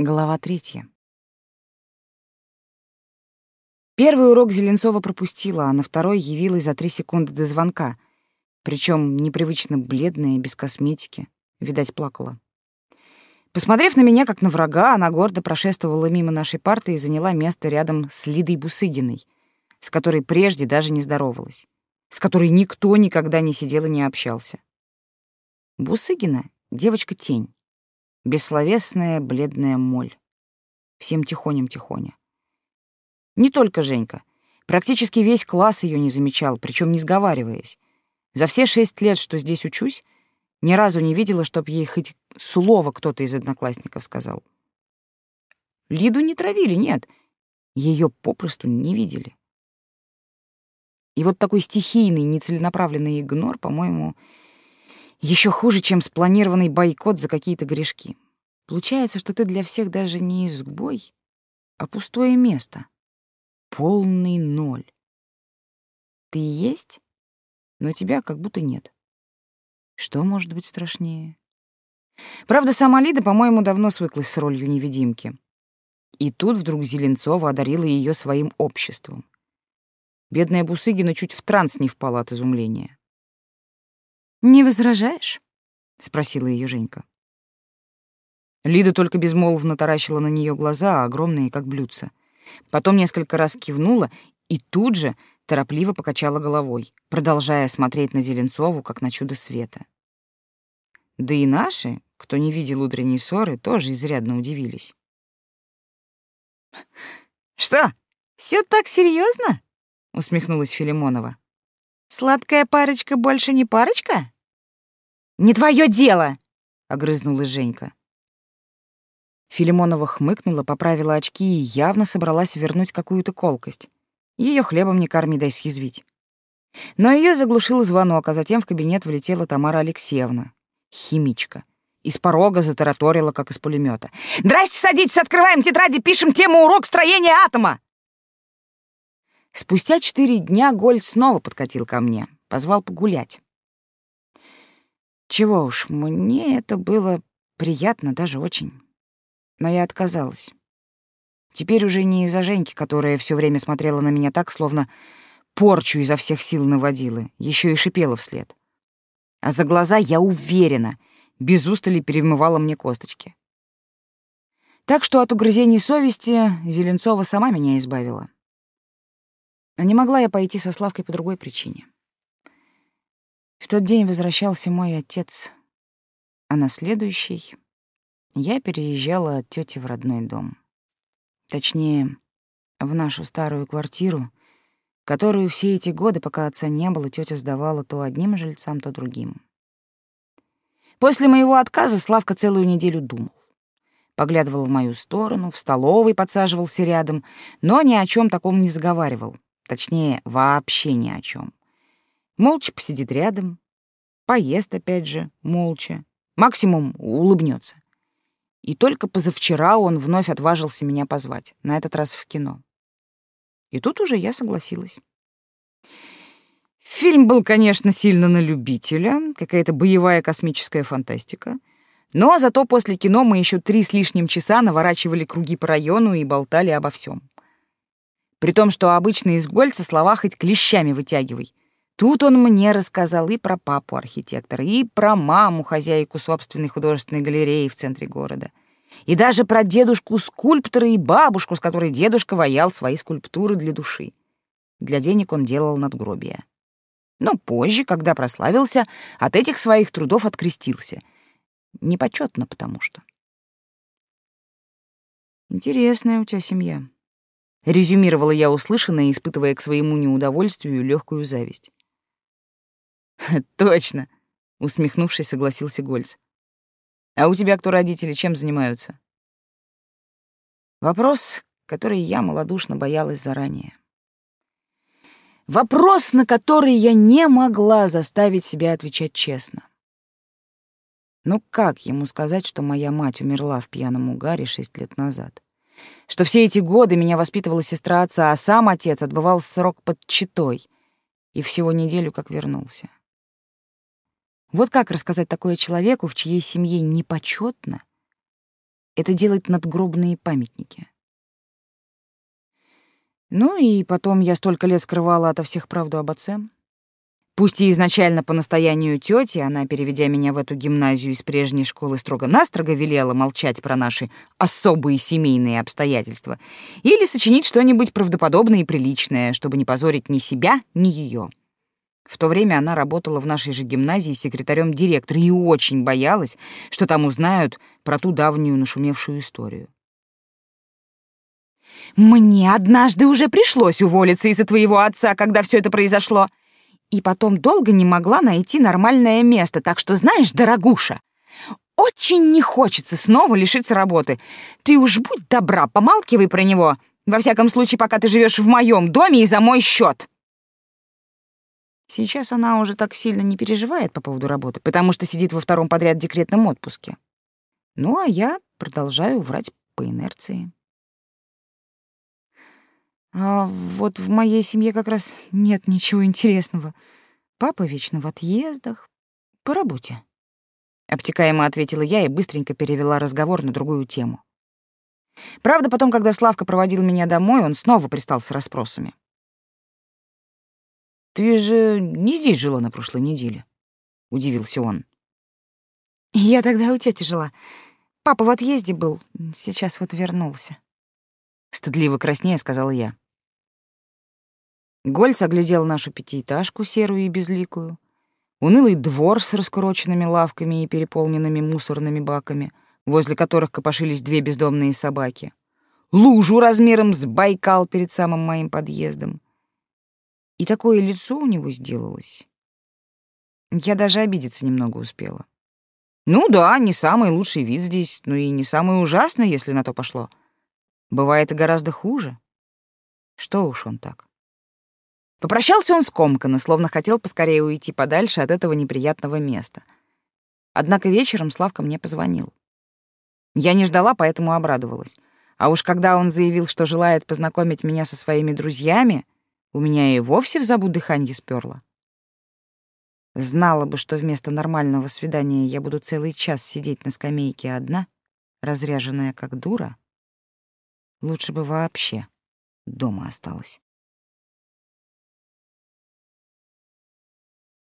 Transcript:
Глава третья. Первый урок Зеленцова пропустила, а на второй явилась за три секунды до звонка, причем непривычно бледная, без косметики. Видать, плакала. Посмотрев на меня, как на врага, она гордо прошествовала мимо нашей парты и заняла место рядом с Лидой Бусыгиной, с которой прежде даже не здоровалась, с которой никто никогда не сидел и не общался. Бусыгина — девочка-тень, бессловесная бледная моль. Всем тихонем-тихоня. Не только Женька. Практически весь класс ее не замечал, причем не сговариваясь. За все шесть лет, что здесь учусь, ни разу не видела, чтоб ей хоть слово кто-то из одноклассников сказал. Лиду не травили, нет. Ее попросту не видели. И вот такой стихийный, нецеленаправленный игнор, по-моему, еще хуже, чем спланированный бойкот за какие-то грешки. Получается, что ты для всех даже не изгбой, а пустое место полный ноль. Ты есть, но тебя как будто нет. Что может быть страшнее? Правда, сама Лида, по-моему, давно свыклась с ролью невидимки. И тут вдруг Зеленцова одарила ее своим обществом. Бедная Бусыгина чуть в транс не впала от изумления. «Не возражаешь?» — спросила ее Женька. Лида только безмолвно таращила на нее глаза, огромные, как блюдца. Потом несколько раз кивнула и тут же торопливо покачала головой, продолжая смотреть на Зеленцову, как на чудо света. Да и наши, кто не видел утренней ссоры, тоже изрядно удивились. «Что, все так серьезно? усмехнулась Филимонова. «Сладкая парочка больше не парочка?» «Не твое дело!» — огрызнулась Женька. Филимонова хмыкнула, поправила очки и явно собралась вернуть какую-то колкость. Ее хлебом не корми, дай съязвить. Но ее заглушил звонок, а затем в кабинет влетела Тамара Алексеевна, химичка. Из порога затараторила, как из пулемета. «Здрасте, садитесь, открываем тетради, пишем тему «Урок строения атома». Спустя четыре дня Гольд снова подкатил ко мне, позвал погулять. Чего уж, мне это было приятно даже очень но я отказалась. Теперь уже не из-за Женьки, которая все время смотрела на меня так, словно порчу изо всех сил наводила, еще и шипела вслед. А за глаза, я уверена, без устали перемывала мне косточки. Так что от угрызений совести Зеленцова сама меня избавила. А не могла я пойти со Славкой по другой причине. В тот день возвращался мой отец, а на следующий я переезжала от тети в родной дом. Точнее, в нашу старую квартиру, которую все эти годы, пока отца не было, тетя сдавала то одним жильцам, то другим. После моего отказа Славка целую неделю думал. Поглядывал в мою сторону, в столовой подсаживался рядом, но ни о чем таком не заговаривал. Точнее, вообще ни о чем. Молча посидит рядом, поест опять же, молча. Максимум улыбнется. И только позавчера он вновь отважился меня позвать, на этот раз в кино. И тут уже я согласилась. Фильм был, конечно, сильно на любителя, какая-то боевая космическая фантастика. Но зато после кино мы еще три с лишним часа наворачивали круги по району и болтали обо всем. При том, что обычно из Гольца слова хоть клещами вытягивай. Тут он мне рассказал и про папу архитектора, и про маму, хозяйку собственной художественной галереи в центре города, и даже про дедушку-скульптора и бабушку, с которой дедушка ваял свои скульптуры для души. Для денег он делал надгробия. Но позже, когда прославился, от этих своих трудов открестился. Непочетно, потому что. «Интересная у тебя семья», — резюмировала я услышанное, испытывая к своему неудовольствию легкую зависть. Точно, усмехнувшись, согласился Гольц. А у тебя кто родители, чем занимаются? Вопрос, который я малодушно боялась заранее. Вопрос, на который я не могла заставить себя отвечать честно. Ну как ему сказать, что моя мать умерла в пьяном угаре шесть лет назад? Что все эти годы меня воспитывала сестра отца, а сам отец отбывал срок под читой и всего неделю как вернулся. Вот как рассказать такое человеку, в чьей семье непочетно? это делать надгробные памятники. Ну и потом я столько лет скрывала ото всех правду об отце. Пусть и изначально по настоянию тети, она, переведя меня в эту гимназию из прежней школы, строго-настрого велела молчать про наши особые семейные обстоятельства или сочинить что-нибудь правдоподобное и приличное, чтобы не позорить ни себя, ни ее. В то время она работала в нашей же гимназии секретарем директора и очень боялась, что там узнают про ту давнюю нашумевшую историю. «Мне однажды уже пришлось уволиться из-за твоего отца, когда все это произошло», и потом долго не могла найти нормальное место, так что, знаешь, дорогуша, очень не хочется снова лишиться работы. Ты уж будь добра, помалкивай про него. Во всяком случае, пока ты живешь в моем доме и за мой счет. Сейчас она уже так сильно не переживает по поводу работы, потому что сидит во втором подряд декретном отпуске. Ну, а я продолжаю врать по инерции. А вот в моей семье как раз нет ничего интересного. Папа вечно в отъездах. По работе. Обтекаемо ответила я и быстренько перевела разговор на другую тему. Правда, потом, когда Славка проводил меня домой, он снова пристал с расспросами. «Ты же не здесь жила на прошлой неделе?» — удивился он. «Я тогда у тети жила. Папа в отъезде был, сейчас вот вернулся». Стыдливо краснее сказала я. Гольц оглядел нашу пятиэтажку, серую и безликую, унылый двор с раскуроченными лавками и переполненными мусорными баками, возле которых копошились две бездомные собаки, лужу размером с Байкал перед самым моим подъездом. И такое лицо у него сделалось. Я даже обидеться немного успела. Ну да, не самый лучший вид здесь, но и не самый ужасный, если на то пошло. Бывает и гораздо хуже. Что уж он так. Попрощался он скомканно, словно хотел поскорее уйти подальше от этого неприятного места. Однако вечером Славка мне позвонил. Я не ждала, поэтому обрадовалась. А уж когда он заявил, что желает познакомить меня со своими друзьями, у меня и вовсе в забу дыханье сперло. Знала бы, что вместо нормального свидания я буду целый час сидеть на скамейке одна, разряженная как дура, лучше бы вообще дома осталась.